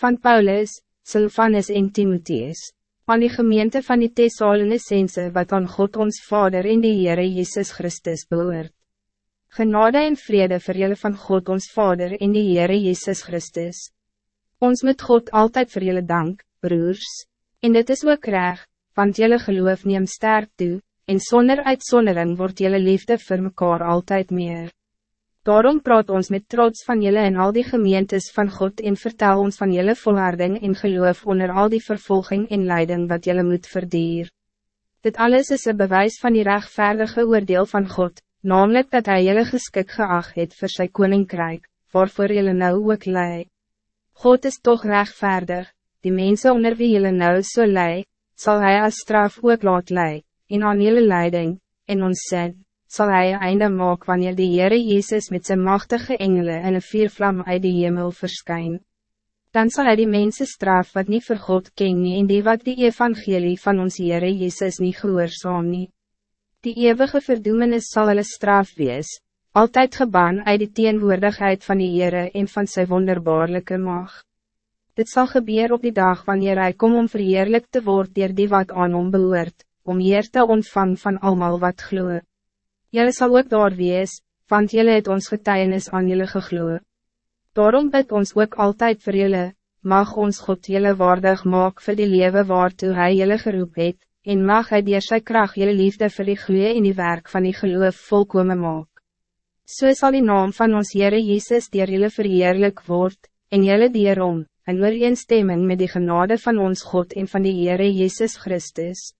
Van Paulus, Silvanus en Timotheus, aan die gemeente van die Thessalonicense wat aan God ons Vader in die Heere Jezus Christus behoort. Genade en vrede vir julle van God ons Vader in die Heere Jezus Christus. Ons moet God altijd voor jullie dank, broers, en dit is ook reg, want jullie geloof neem sterk toe, en zonder uitzondering wordt jullie liefde voor mekaar altijd meer. Daarom praat ons met trots van jullie en al die gemeentes van God en vertel ons van jullie volharding en geloof onder al die vervolging en leiding wat jullie moet verdier. Dit alles is een bewijs van die rechtvaardige oordeel van God, namelijk dat hij jullie geskik geacht het voor zijn koninkrijk, waarvoor jullie nou ook lei. God is toch rechtvaardig, die mensen onder wie jullie nou so lei, zal hij als straf ook laat lei, en aan jullie leiding, en ons zin zal hij een einde maken wanneer de Heere Jezus met zijn machtige engelen en een viervlam uit de hemel verschijnt. Dan zal hij die mensen straf wat niet voor God ken nie en die wat die evangelie van ons Heere Jezus niet gehoorzaam nie. Die eeuwige verdoemenis zal hulle straf wees, altijd gebaan uit de teenwoordigheid van die Heere en van zijn wonderbaarlijke mag. Dit zal gebeuren op die dag wanneer hij kom om verheerlijk te worden die wat aan hom behoort, om hier te ontvang van allemaal wat gloeit. Jelle zal ook daar wees, want jelle het ons getuienis aan jelle gegloe. Daarom bid ons ook altijd voor jelle, mag ons God jelle waardig maak voor die leven waartoe hij jelle geroep het, en mag hij die sy kracht jelle liefde voor die gloe in die werk van die geloof volkomen maak. So sal die naam van ons Heere Jezus dier jelle verheerlijk word, en jelle dierom, en ooreenstemming met die genade van ons God en van die Heere Jezus Christus.